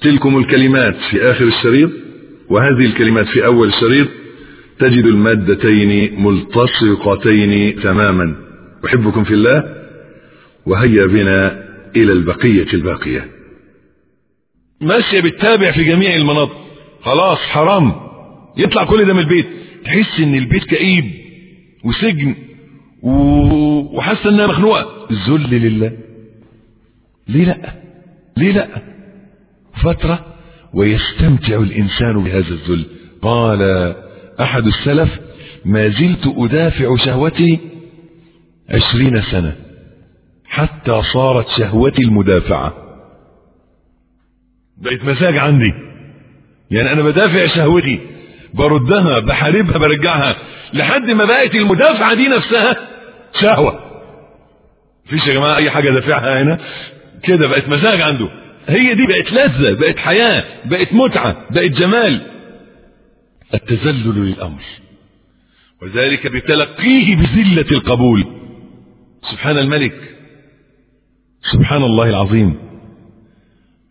تلكم الكلمات في آخر الشريط وهذه الكلمات في أول الشريط تجد المادتين ملتصقتين تماما. أحبكم في الله وهيا بنا إلى البقية الباقية. ماشية بتتابع في جميع المناطق. خلاص حرام. يطلع كل ده من البيت. تحس إن البيت كئيب وسجن و... وحاسة إنها مخنوقة. ذل لله. ليه لأ؟ ليه لأ؟ فترة ويستمتع الإنسان بهذا الذل. قال أحد السلف ما زلت أدافع شهوتي عشرين سنة حتى صارت شهوتي المدافعة. بقت مزاج عندي. يعني أنا بدافع شهوتي بردها بحاربها برجعها لحد ما بقت المدافعة دي نفسها شهوة. فيش يا جماعة أي حاجة دافعها هنا؟ كده بقت مزاج عنده. هي دي بقت لذة بقت حياة بقت متعة بقت جمال. التذلل للأمر. وذلك بتلقيه بذلة القبول. سبحان الملك. سبحان الله العظيم.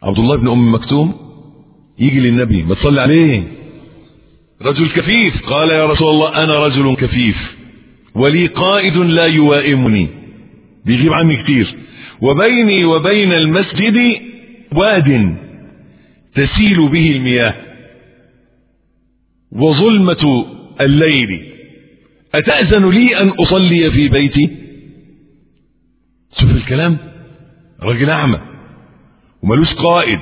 عبد الله بن أم مكتوم يجي للنبي ما تصلي عليه. رجل كفيف. قال يا رسول الله أنا رجل كفيف. ولي قائد لا يوائمني. بيغيب عني كتير. وبيني وبين المسجد واد تسيل به المياه وظلمة الليل. أتأذن لي أن أصلي في بيتي؟ شوف الكلام راجل أعمى وملوش قائد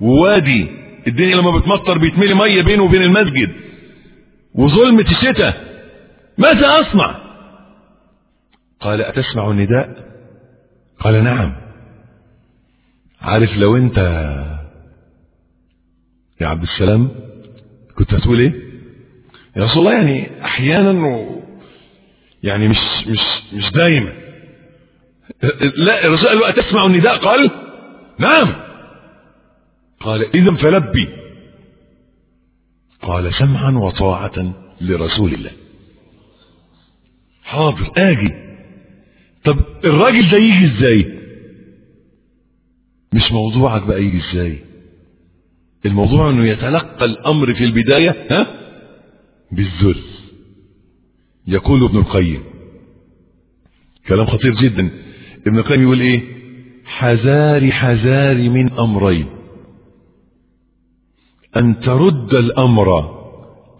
ووادي الدنيا لما بتمطر بيتملي مية بينه وبين المسجد. وظلمة الشتاء ماذا أصنع؟ قال أتسمع النداء؟ قال نعم. عارف لو أنت يا عبد السلام كنت هتقول إيه؟ يا رسول الله يعني أحيانا و يعني مش مش مش دايما. لا الرسول قال له أتسمع النداء؟ قال نعم. قال إذا فلبي. قال سمعا وطاعة لرسول الله. حاضر آجي. طب الراجل ده يجي إزاي؟ مش موضوعك بقى يجي إزاي؟ الموضوع انه يتلقى الامر في البداية ها؟ بالذل. يقول ابن القيم. كلام خطير جدا. ابن القيم يقول إيه؟ حذاري حذاري من أمرين. أن ترد الأمر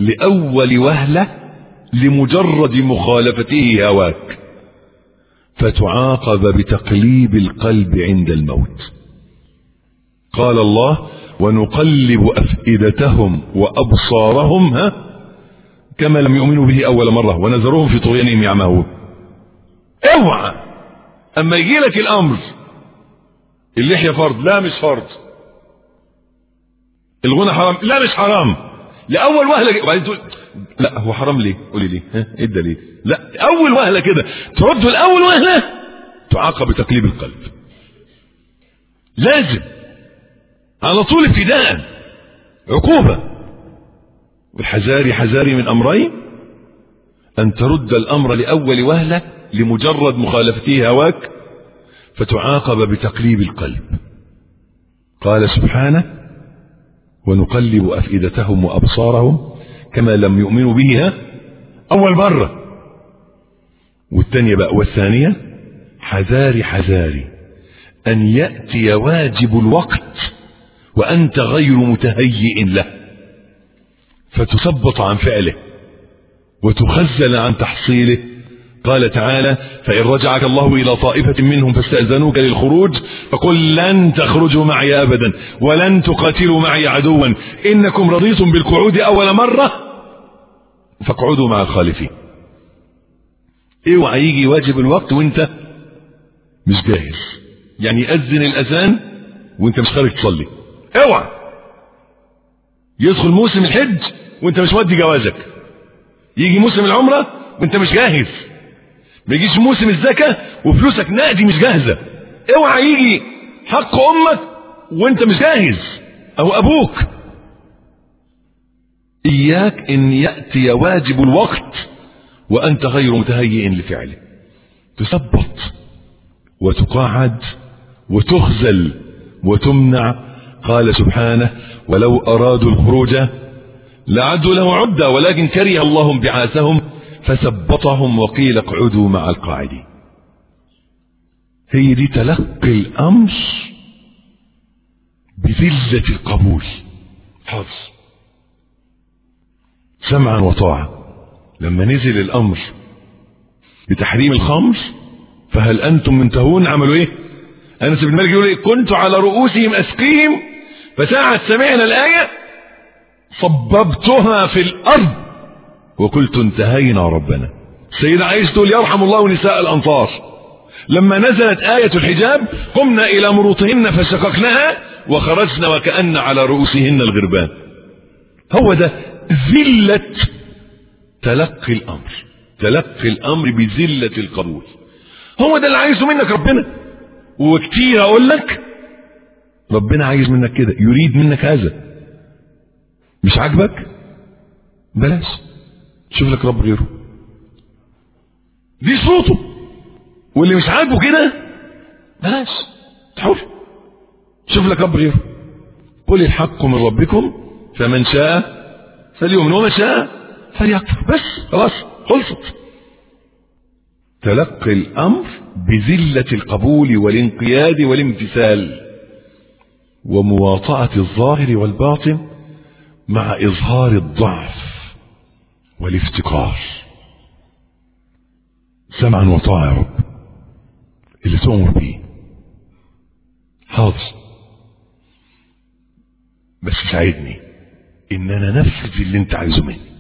لأول وهلة لمجرد مخالفته هواك. فتعاقب بتقليب القلب عند الموت. قال الله ونقلب أفئدتهم وأبصارهم ها؟ كما لم يؤمنوا به أول مرة ونذرهم في طغيانهم يعمهون اوعى! أما يجي لك الأمر اللحية فرض لا مش فرض. الغنى حرام لا مش حرام. لأول وهلة وبعدين تقول لا هو حرام ليه؟ قولي ليه ها؟ إيه الدليل؟ لا أول وهلة كده. ترد الأول وهلة تعاقب بتقليب القلب. لازم. على طول ابتداء. عقوبة. والحذاري حذاري من أمرين. أن ترد الأمر لأول وهلة لمجرد مخالفته هواك فتعاقب بتقليب القلب. قال سبحانه ونقلب أفئدتهم وأبصارهم كما لم يؤمنوا بها أول مرة. والثانية بقى والثانية حذاري حذاري أن يأتي واجب الوقت وأنت غير متهيئ له. فتثبط عن فعله وتخزل عن تحصيله. قال تعالى فإن رجعك الله إلى طائفة منهم فاستأذنوك للخروج فقل لن تخرجوا معي أبدا ولن تقاتلوا معي عدوا. إنكم رضيتم بالقعود أول مرة فاقعدوا مع الخالفين. اوعى يجي واجب الوقت وأنت مش جاهز. يعني يأذن الأذان وأنت مش خارج تصلي. اوعى. يدخل موسم الحج وانت مش مودي جوازك. يجي موسم العمرة وانت مش جاهز. ما يجيش موسم الزكاة وفلوسك نقدي مش جاهزة. اوعى يجي حق أمك وانت مش جاهز. أو أبوك. إياك إن يأتي واجب الوقت وأنت غير متهيئ لفعله. تثبط وتقاعد وتخزل وتمنع قال سبحانه ولو أرادوا الخروج لعدوا له عدة ولكن كره الله بعاثهم فثبطهم وقيل اقعدوا مع القاعدين. هي دي تلقي الأمر بذلة القبول. حظ سمعا وطاعة لما نزل الأمر بتحريم الخمر فهل أنتم منتهون؟ عملوا إيه؟ أنس بن مالك يقول إيه؟ كنت على رؤوسهم أسقيهم فساعة سمعنا الآية؟ صببتها في الأرض. وقلت انتهينا ربنا. سيدنا عائشة تقول يرحم الله نساء الأنصار لما نزلت آية الحجاب قمنا إلى مروطهن فشققناها وخرجنا وكأن على رؤوسهن الغربان. هو ده ذلة تلقي الأمر. تلقي الأمر بذلة القبول. هو ده اللي عايزه منك ربنا. وكتير أقول لك ربنا عايز منك كده يريد منك هذا. مش عاجبك؟ بلاش. شوف لك رب غيره. دي صوته. واللي مش عاجبه كده بلاش. حر شوف لك رب غيره. قل الحق من ربكم فمن شاء فليؤمن ومن شاء فليكفر. بس خلاص خلصت. تلقي الأمر بذلة القبول والانقياد والامتثال. ومواطأة الظاهر والباطن مع إظهار الضعف والافتقار. سمعا وطاعة يا رب. اللي تؤمر بيه. حاضر. بس ساعدني. ان أنا انفذ اللي أنت عايزه مني.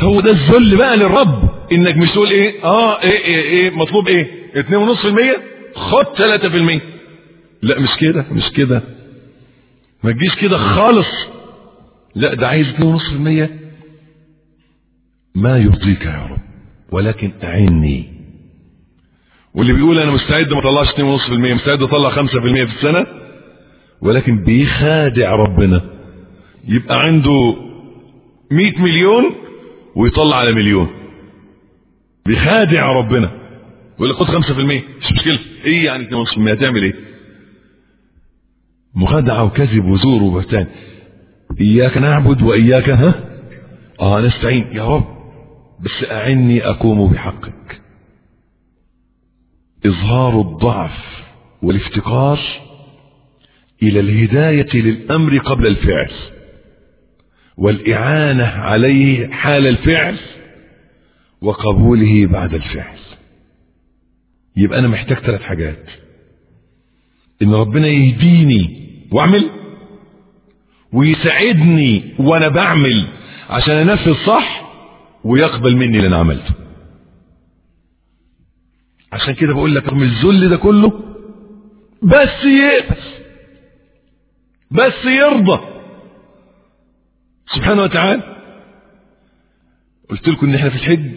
هو ده الذل بقى للرب. إنك مش تقول إيه؟ آه إيه إيه, إيه مطلوب إيه؟ اتنين ونص في المية؟ خد تلاتة في المية. لا مش كده مش كده. ما تجيش كده خالص. لا ده عايز اتنين ونص في المية. ما يرضيك يا رب ولكن أعني. واللي بيقول أنا مستعد ما اطلعش 2.5% مستعد أطلع 5% في السنة ولكن بيخادع ربنا. يبقى عنده 100 مليون ويطلع على مليون. بيخادع ربنا. يقول لك خد 5% مش مشكلة. إيه يعني 2.5% هتعمل إيه؟ مخادعه وكذب وزور وبهتان. إياك نعبد وإياك ها؟ آه نستعين. يا رب بس أعني أقوم بحقك. إظهار الضعف والافتقار إلى الهداية للأمر قبل الفعل والإعانة عليه حال الفعل وقبوله بعد الفعل. يبقى أنا محتاج ثلاث حاجات. إن ربنا يهديني وأعمل. ويساعدني وأنا بعمل عشان أنفذ صح ويقبل مني اللي أنا عملته. عشان كده بقول لك رغم الذل ده كله بس يقبل بس يرضى. سبحانه وتعالى قلت لكم إن إحنا في الحج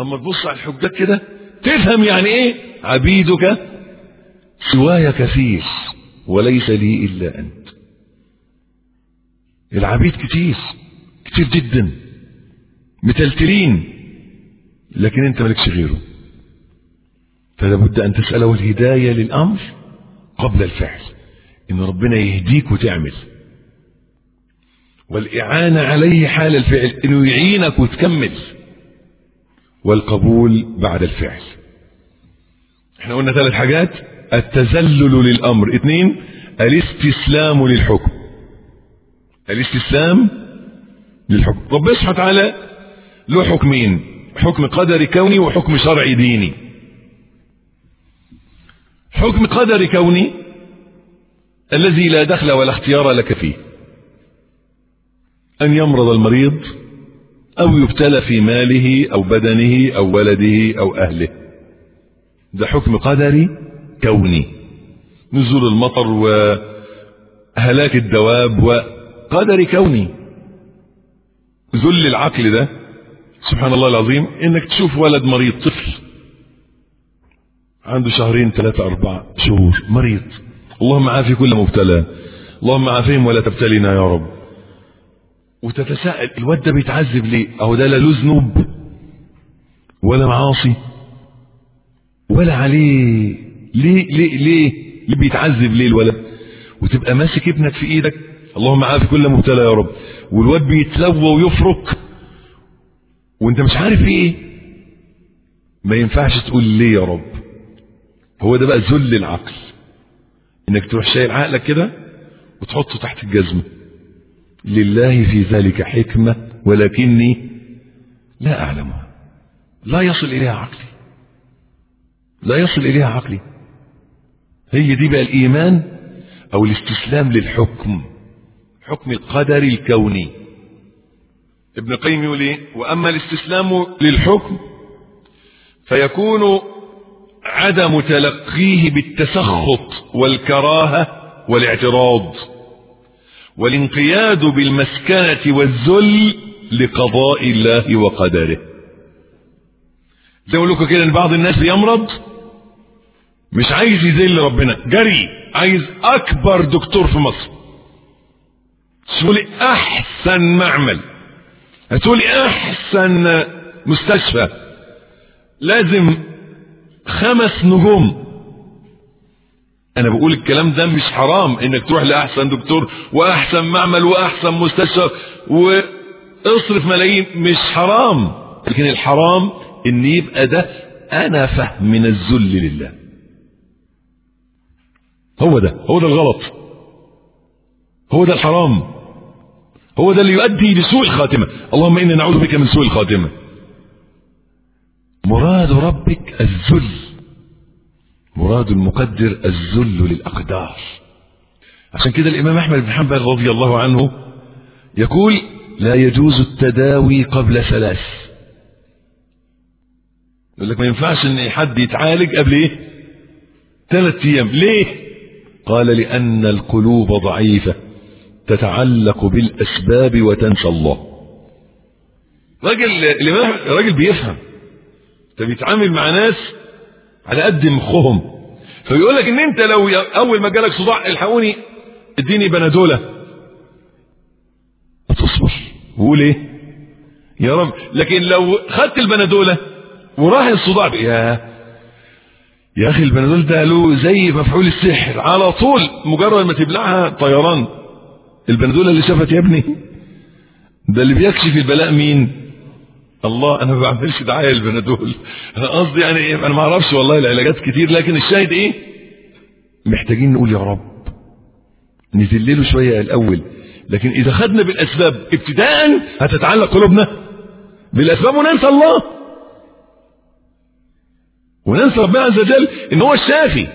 أما تبص على الحجاج كده تفهم يعني إيه عبيدك سواي كثير وليس لي إلا أنت. العبيد كتير كتير جدا متلتلين لكن أنت مالكش غيره. فلا بد أن تسأله الهداية للأمر قبل الفعل. إن ربنا يهديك وتعمل. والإعانة عليه حال الفعل إنه يعينك وتكمل. والقبول بعد الفعل. إحنا قلنا ثلاث حاجات. التذلل للأمر. اثنين الاستسلام للحكم. الاستسلام للحكم. ربنا سبحانه وتعالى له حكمين حكم قدري كوني وحكم شرعي ديني. حكم قدر كوني الذي لا دخل ولا اختيار لك فيه. أن يمرض المريض أو يبتلى في ماله أو بدنه أو ولده أو أهله. ده حكم قدري كوني نزول المطر وهلاك الدواب قدر كوني ذل العقل ده. سبحان الله العظيم إنك تشوف ولد مريض طفل عنده شهرين ثلاثة أربعة شهور مريض. اللهم عافي كل مبتلى. اللهم عافيهم ولا تبتلينا يا رب. وتتساءل الواد ده بيتعذب ليه؟ أهو ده لا له ذنوب ولا معاصي ولا عليه ليه ليه ليه؟ ليه بيتعذب ليه الولد؟ وتبقى ماسك ابنك في إيدك؟ اللهم عافي كل مبتلى يا رب. والواد بيتلوى ويفرك. وانت مش عارف إيه؟ ما ينفعش تقول ليه يا رب. هو ده بقى ذل العقل. انك تروح شايل عقلك كده وتحطه تحت الجزمة. لله في ذلك حكمة ولكني لا أعلمها. لا يصل إليها عقلي. لا يصل إليها عقلي. هي دي بقى الإيمان أو الاستسلام للحكم حكم القدر الكوني. ابن القيم يقول إيه؟ وأما الاستسلام للحكم فيكون عدم تلقيه بالتسخط والكراهة والاعتراض والانقياد بالمسكنة والذل لقضاء الله وقدره. زي ما لكم كده إن بعض الناس بيمرض مش عايز يذل ربنا. جري. عايز أكبر دكتور في مصر. تقولي أحسن معمل. هتقولي أحسن مستشفى. لازم خمس نجوم. أنا بقول الكلام ده مش حرام إنك تروح لأحسن دكتور وأحسن معمل وأحسن مستشفى وإصرف ملايين. مش حرام. لكن الحرام إن يبقى ده أنا فهم من الذل لله. هو ده هو ده الغلط. هو ده الحرام. هو ده اللي يؤدي لسوء الخاتمة. اللهم إنا نعوذ بك من سوء الخاتمة. مراد ربك الذل. مراد المقدر الذل للأقدار. عشان كده الإمام أحمد بن حنبل رضي الله عنه يقول لا يجوز التداوي قبل ثلاث. يقول لك ما ينفعش إن حد يتعالج قبل إيه؟ ثلاث أيام. ليه؟ قال لأن القلوب ضعيفة تتعلق بالأسباب وتنسى الله. راجل راجل بيفهم انت بيتعامل مع ناس على قد مخهم فبيقول لك إن أنت لو أول ما جالك صداع الحقوني إديني بنادولة. تصبر وقول إيه؟ يا رب لكن لو خدت البنادولة وراح الصداع يا يا أخي البنادول ده له زي مفعول السحر على طول مجرد ما تبلعها طيران. البنادوله اللي شافت يا ابني ده اللي بيكشف البلاء مين؟ الله أنا ما بعملش دعاية للبنادول أنا قصدي يعني أنا ما أعرفش والله العلاجات كتير لكن الشاهد إيه؟ محتاجين نقول يا رب نذلله شوية الأول. لكن إذا خدنا بالأسباب ابتداء هتتعلق قلوبنا. بالأسباب وننسى الله. وننسى ربنا عز وجل إن هو الشافي.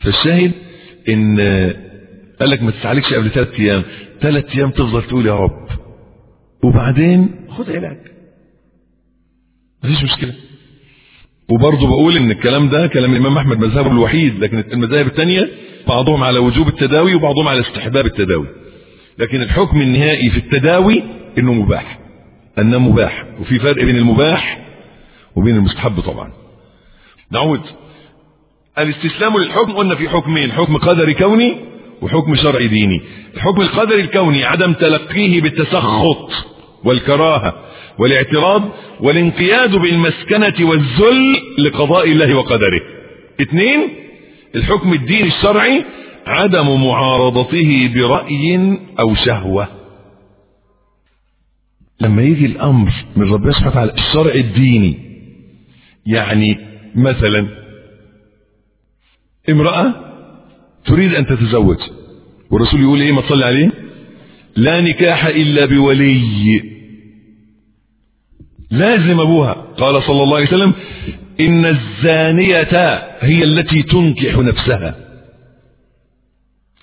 فالشاهد إن قال لك ما تتعالجش قبل ثلاث أيام. ثلاث أيام تفضل تقول يا رب. وبعدين خد علاج. مفيش مشكلة. وبرضه بقول إن الكلام ده كلام الإمام أحمد مذهبه الوحيد لكن المذاهب الثانية بعضهم على وجوب التداوي وبعضهم على استحباب التداوي. لكن الحكم النهائي في التداوي إنه مباح. أنه مباح. وفي فرق بين المباح وبين المستحب طبعا. نعود. الاستسلام للحكم قلنا في حكمين حكم قدري كوني وحكم شرعي ديني. الحكم القدري الكوني عدم تلقيه بالتسخط والكراهة والاعتراض والانقياد بالمسكنة والذل لقضاء الله وقدره. اثنين الحكم الديني الشرعي عدم معارضته برأي أو شهوة. لما يجي الأمر من ربنا سبحانه وتعالى الشرع الديني يعني مثلا امرأة تريد أن تتزوج والرسول يقول إيه ما تصلي عليه؟ لا نكاح إلا بولي. لازم أبوها. قال صلى الله عليه وسلم إن الزانية هي التي تنكح نفسها.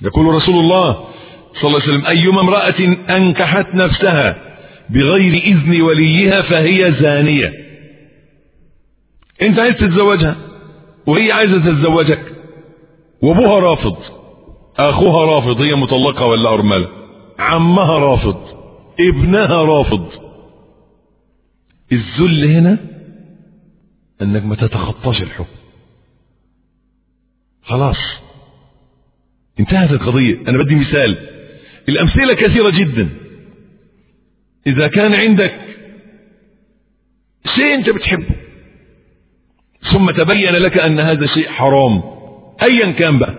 يقول رسول الله صلى الله عليه وسلم أيما امرأة أنكحت نفسها بغير إذن وليها فهي زانية. أنت عايز تتزوجها وهي عايزة تتزوجك وأبوها رافض اخوها رافض هي مطلقة ولا ارملة؟ عمها رافض ابنها رافض. الذل هنا انك ما تتخطاش الحكم. خلاص. انتهت القضية. أنا بدي مثال. الامثلة كثيرة جدا. إذا كان عندك شيء انت بتحبه ثم تبين لك أن هذا شيء حرام. ايا كان بقى.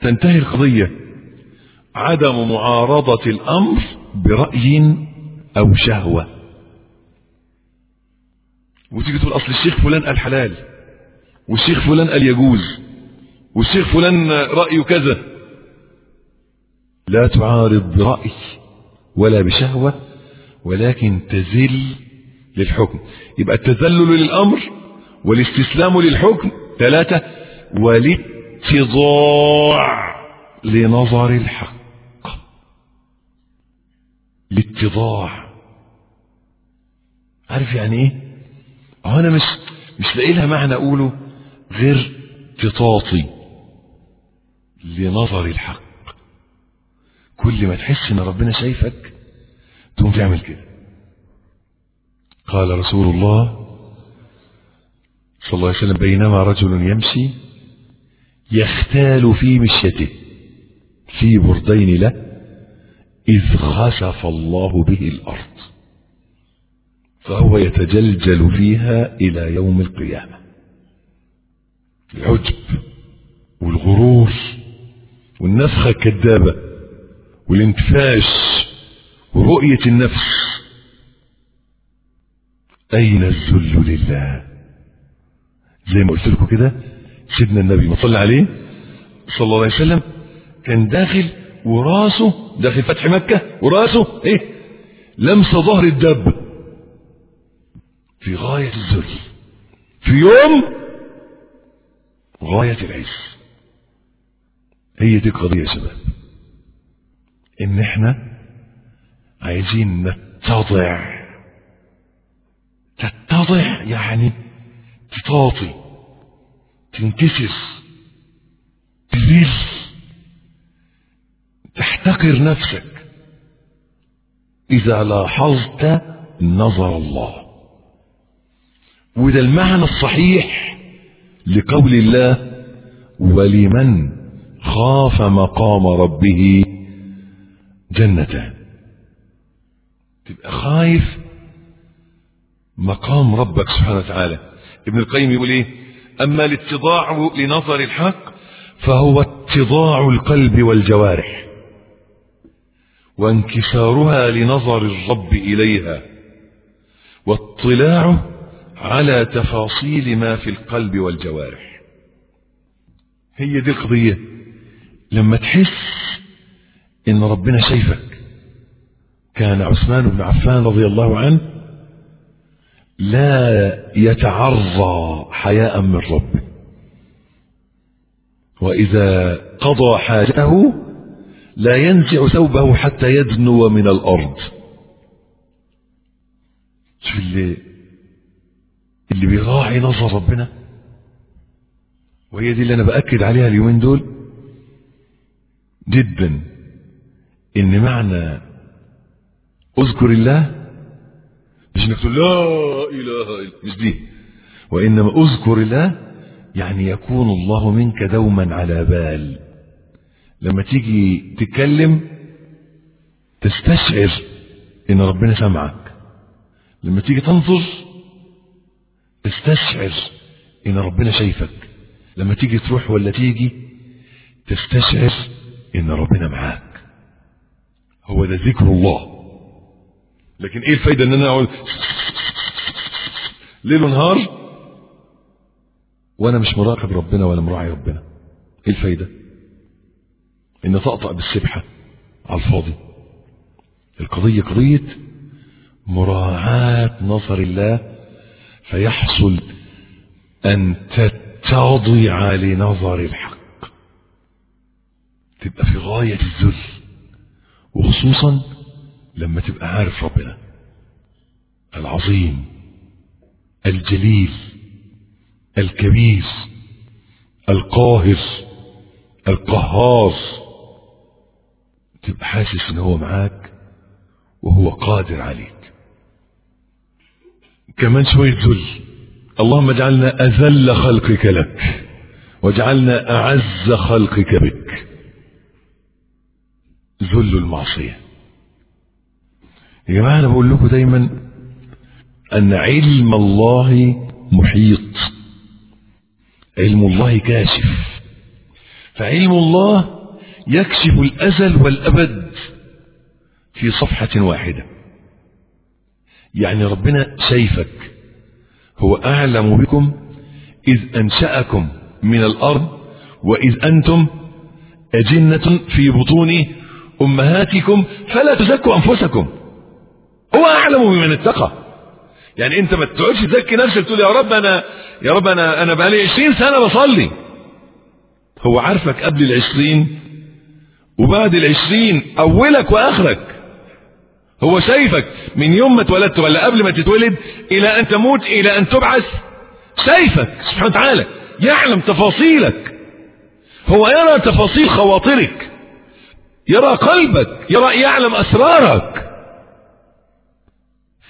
تنتهي القضية. عدم معارضة الأمر برأي أو شهوة. وتيجي تقول أصل الشيخ فلان قال حلال والشيخ فلان قال يجوز والشيخ فلان رأيه كذا. لا تعارض برأي ولا بشهوة ولكن تزل للحكم. يبقى التذلل للأمر والاستسلام للحكم ثلاثة والاتضاع لنظر الحق. الاتضاع. عارف يعني إيه؟ هو أنا مش مش لاقي لها معنى أقوله غير تطاطي لنظر الحق. كل ما تحس إن ربنا شايفك تقوم تعمل كده. قال رسول الله صلى الله عليه وسلم بينما رجل يمشي يختال في مشيته في بردين له إذ خسف الله به الأرض فهو يتجلجل فيها إلى يوم القيامة. العجب والغرور والنفخة الكذابة والانتفاش ورؤية النفس أين الذل لله؟ زي ما قلت لكم كده سيدنا النبي ما صلى عليه صلى الله عليه وسلم كان داخل وراسه داخل فتح مكة وراسه إيه؟ لمس ظهر الدب. في غاية الذل. في يوم غاية العز. هي دي القضية يا شباب. إن إحنا عايزين نتضع تتضع يعني تطاطي تنكسر تذل تحتقر نفسك. إذا لاحظت نظر الله. وده المعنى الصحيح لقول الله ولمن خاف مقام ربه جنتان. تبقى خايف مقام ربك سبحانه وتعالى. ابن القيم يقول إيه؟ أما الاتضاع لنظر الحق فهو اتضاع القلب والجوارح. وانكسارها لنظر الرب إليها. واطلاعه على تفاصيل ما في القلب والجوارح. هي دي القضية. لما تحس إن ربنا شايفك كان عثمان بن عفان رضي الله عنه لا يتعرى حياء من ربه. وإذا قضى حاجته لا ينزع ثوبه حتى يدنو من الأرض. شوف اللي اللي بيراعي نظر ربنا. وهي دي اللي أنا بأكد عليها اليومين دول جدا. إن معنى أذكر الله مش انك تقول لا إله الا مش دي. وإنما أذكر الله يعني يكون الله منك دوما على بال. لما تيجي تتكلم تستشعر إن ربنا سمعك. لما تيجي تنظر تستشعر إن ربنا شايفك. لما تيجي تروح ولا تيجي تستشعر إن ربنا معاك. هو ده ذكر الله. لكن إيه الفايدة إن أنا أقول ليل ونهار وأنا مش مراقب ربنا ولا مراعي ربنا؟ إيه الفايدة؟ إن تقطع بالسبحة على الفاضي. القضية قضية مراعاة نظر الله فيحصل أن تتضع لنظر الحق. تبقى في غاية الذل وخصوصا لما تبقى عارف ربنا. العظيم الجليل الكبير القاهر القهار. تبقى حاسس إن هو معاك وهو قادر عليك. كمان شوية ذل. اللهم اجعلنا أذل خلقك لك واجعلنا أعز خلقك بك. ذل المعصية. يا جماعة أنا بقول لكم دايما أن علم الله محيط. علم الله كاشف. فعلم الله يكشف الأزل والأبد في صفحة واحدة. يعني ربنا شايفك هو أعلم بكم إذ أنشأكم من الأرض وإذ أنتم أجنة في بطون أمهاتكم فلا تزكوا أنفسكم. هو أعلم بمن اتقى. يعني أنت ما تقعدش تزكي نفسك تقول يا رب أنا يا رب أنا أنا بقالي 20 سنة بصلي. هو عارفك قبل العشرين وبعد العشرين أولك وآخرك. هو شايفك من يوم ما اتولدت ولا قبل ما تتولد إلى أن تموت إلى أن تبعث. شايفك سبحانه وتعالى يعلم تفاصيلك. هو يرى تفاصيل خواطرك يرى قلبك يرى يعلم أسرارك.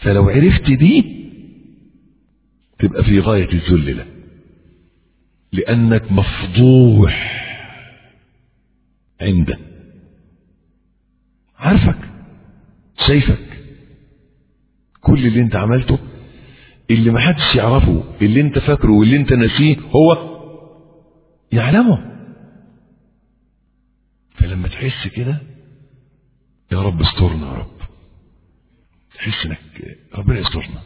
فلو عرفت دي تبقى في غاية الذل له لأنك مفضوح عنده عارفك شايفك. كل اللي انت عملته اللي ما حدش يعرفه اللي انت فاكره واللي انت ناسيه هو يعلمه. فلما تحس كده يا رب استرنا يا رب. تحس انك ربنا يسترنا.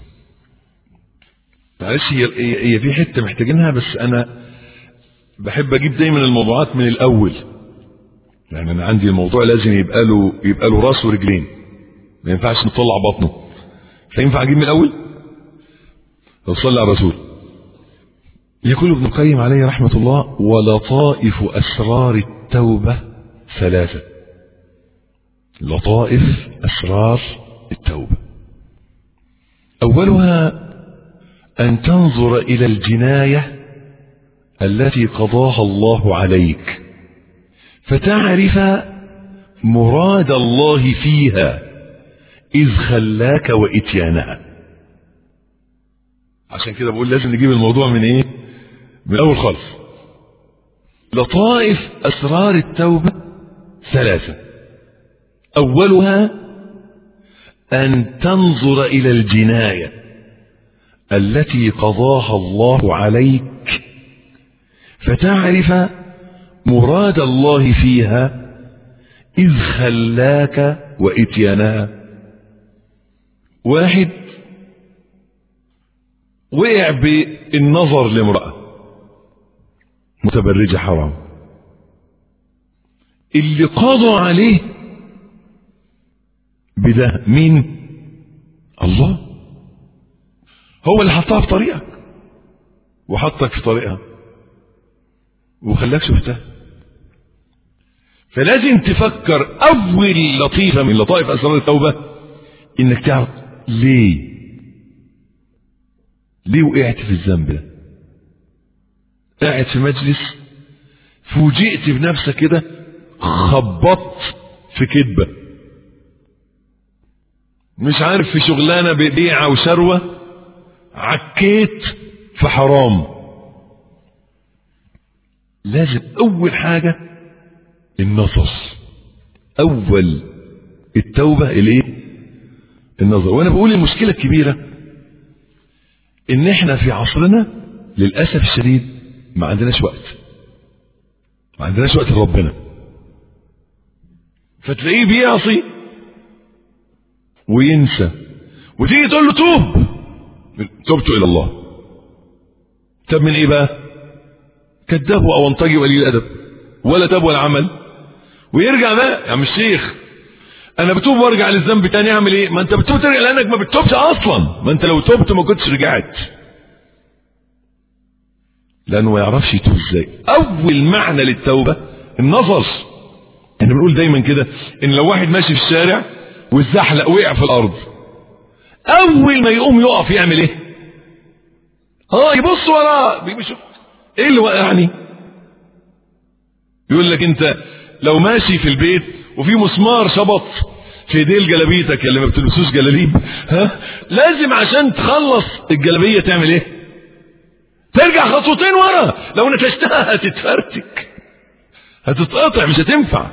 معلش هي هي في حتة محتاجينها بس أنا بحب أجيب دايما الموضوعات من الأول. يعني أنا عندي الموضوع لازم يبقى له يبقى له رأس ورجلين. ما ينفعش نطلع بطنه. فينفع أجيب من الأول؟ صلى على الرسول. يقول ابن القيم عليه رحمة الله ولطائف أسرار التوبة ثلاثة. لطائف أسرار التوبة. أولها أن تنظر إلى الجناية التي قضاها الله عليك فتعرف مراد الله فيها إذ خلاك وإتيانها. عشان كده بقول لازم نجيب الموضوع من إيه؟ من الأول خالص. لطائف أسرار التوبة ثلاثة. أولها أن تنظر إلى الجناية التي قضاها الله عليك فتعرف مراد الله فيها إذ خلاك وإتيانها واحد وقع بالنظر لامرأة متبرجة حرام. اللي قضى عليه بده مين الله؟ هو اللي حطها في طريقك. وحطك في طريقها. وخلاك شفتها. فلازم تفكر أول لطيفة من لطائف أسرار التوبة إنك تعرف ليه. ليه وقعت في الذنب ده؟ قاعد في مجلس فوجئت بنفسك كده خبطت في كذبه مش عارف في شغلانة ببيعه وشروه عكيت في حرام. لازم أول حاجة النظر أول التوبة الإيه؟ النظر. وأنا بقول المشكلة الكبيرة إن إحنا في عصرنا للأسف الشديد ما عندناش وقت. ما عندناش وقت لربنا. فتلاقيه بيعصي وينسى. وتيجي تقول له توب. تبت إلى الله. تاب من إيه بقى؟ كذاب أو انطجي وقليل الأدب. ولا تاب ولا عمل. ويرجع بقى يا عم الشيخ أنا بتوب وأرجع للذنب تاني أعمل إيه؟ ما أنت بتوب ترجع لأنك ما بتتوبش أصلا. ما أنت لو توبت ما كنتش رجعت. لأنه ما يعرفش يتوب إزاي. أول معنى للتوبة النظر. إحنا بنقول دايما كده إن لو واحد ماشي في الشارع والزحلق وقع في الأرض. أول ما يقوم يقف يعمل إيه؟ آه يبص وراه. بيشوف إيه اللي وقعني يقول لك أنت لو ماشي في البيت وفي مسمار شبط في ديل جلابيتك اللي ما بتلبسوش جلاليب ها؟ لازم عشان تخلص الجلابية تعمل إيه؟ ترجع خطوتين ورا. لو نتشتها هتتفرتك هتتقطع مش هتنفع.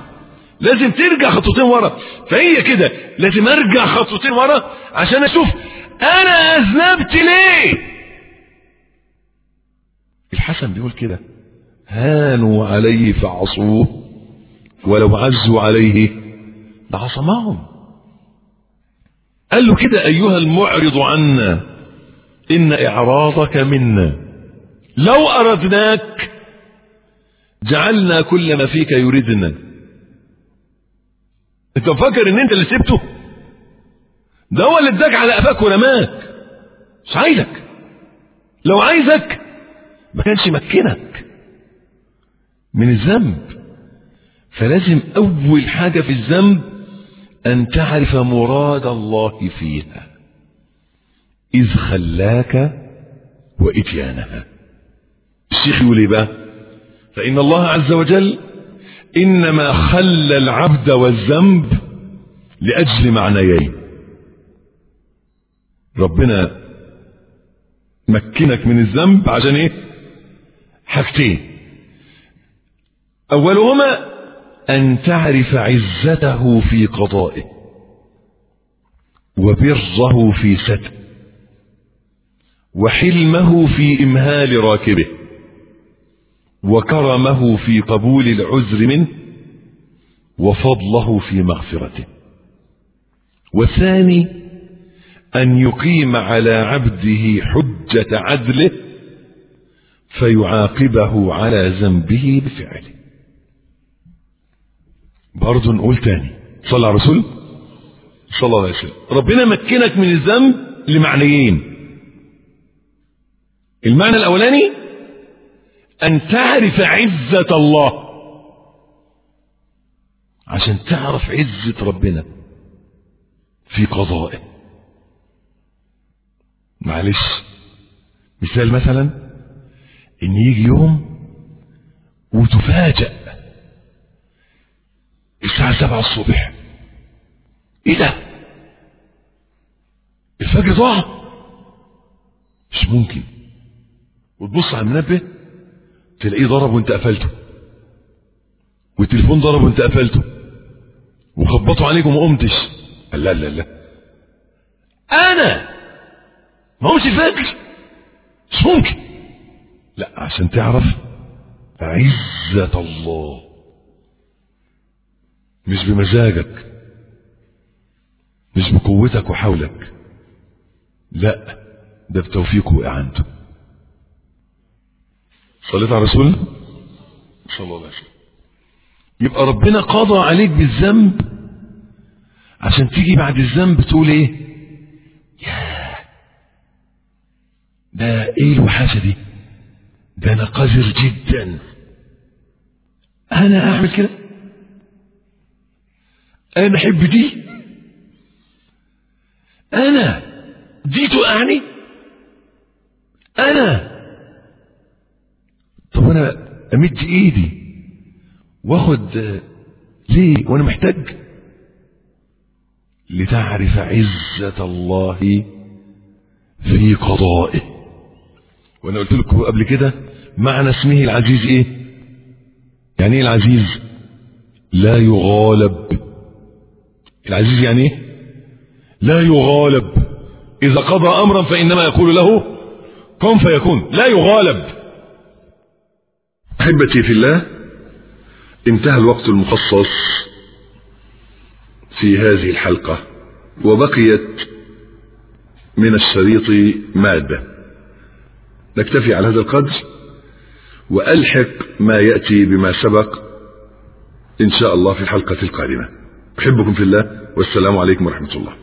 لازم ترجع خطوتين ورا. فهي كده لازم ارجع خطوتين ورا عشان أشوف أنا اذنبت ليه. الحسن بيقول كده هانوا عليه فعصوه ولو عزوا عليه لعصمهم. قال له كده أيها المعرض عنا إن إعراضك منا. لو أردناك جعلنا كل ما فيك يريدنا. انت مفكر ان انت اللي سبته؟ ده هو اللي اداك على قفاك ورماك مش عايزك. لو عايزك ما كانش مكنك من الذنب. فلازم أول حاجة في الذنب أن تعرف مراد الله فيها. إذ خلاك وإتيانها. الشيخ يقول إيه بقى؟ فإن الله عز وجل إنما خلى العبد والذنب لأجل معنيين. ربنا مكنك من الذنب عشان إيه؟ حاجتين. أولهما أن تعرف عزته في قضائه وبره في ستره وحلمه في إمهال راكبه. وكرمه في قبول العذر منه وفضله في مغفرته. والثاني أن يقيم على عبده حجة عدله فيعاقبه على ذنبه بفعله. برضه نقول تاني صلى على الرسول صلى الله عليه وسلم. ربنا مكنك من الذنب لمعنيين. المعنى الأولاني أن تعرف عزة الله. عشان تعرف عزة ربنا في قضائه. معلش مثال مثلا إن يجي يوم وتفاجأ الساعة سبعة الصبح. إيه ده؟ الفجر ضاع مش ممكن. وتبص على المنبه تلاقيه ضرب وانت قفلته. والتليفون ضرب وانت قفلته. وخبطوا عليك وما قمتش. لا لا لا. أنا! ما هوش الفجر مش ممكن. لا عشان تعرف عزة الله. مش بمزاجك. مش بقوتك وحولك. لا ده بتوفيقه وإعانته. صليت على رسول صلى الله عليه وسلم يبقى ربنا قضى عليك بالذنب عشان تيجي بعد الذنب تقول إيه؟ يا ده إيه الوحاشة دي؟ ده أنا قذر جدا. أنا أعمل كده؟ أنا احب دي؟ أنا دي توقعني؟ أنا طب أنا أمد إيدي وأخد ليه وأنا محتاج لتعرف عزة الله في قضائه. وأنا قلت لكم قبل كده معنى اسمه العزيز إيه؟ يعني إيه العزيز؟ لا يغالب. العزيز يعني إيه؟ لا يغالب. إذا قضى أمرا فإنما يقول له كن فيكون. لا يغالب. أحبتي في الله انتهى الوقت المخصص في هذه الحلقة وبقيت من الشريط مادة. نكتفي على هذا القدر وألحق ما يأتي بما سبق إن شاء الله في الحلقة القادمة. أحبكم في الله والسلام عليكم ورحمة الله.